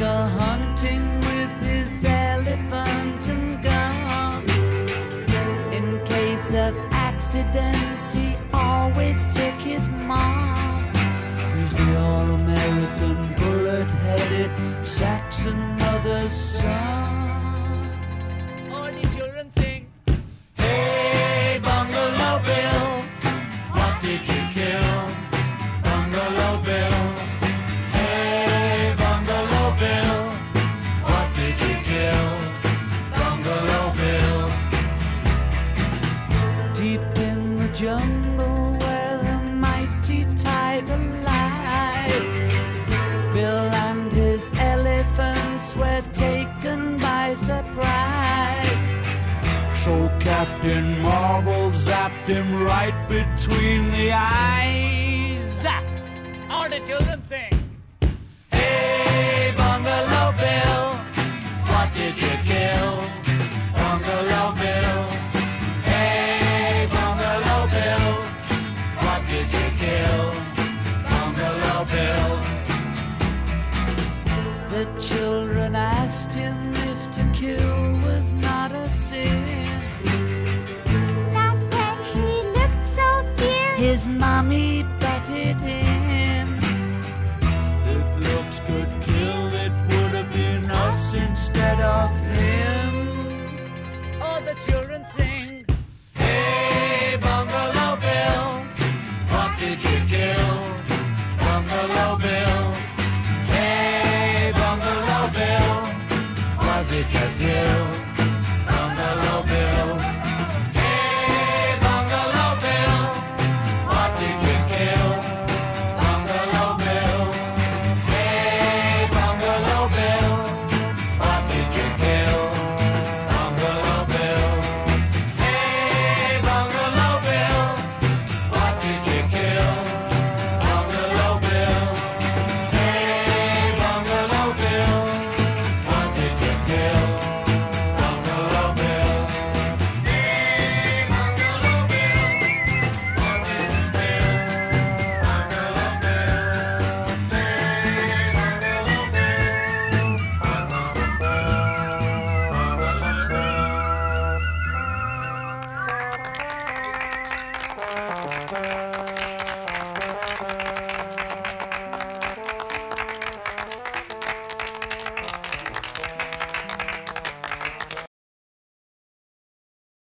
go hunting with his elephant gun. In case of accidents, he always took his mom. He's the American, bullet headed Saxon mother's son. Jungle where the mighty tiger lies, Bill and his elephants were taken by surprise. So Captain Marvel zapped him right between the eyes. Zap! All the children sing. the children sing. Hey, Bungalow Bill, what did you kill? Bungalow Bill, hey, Bungalow Bill, was it your dear?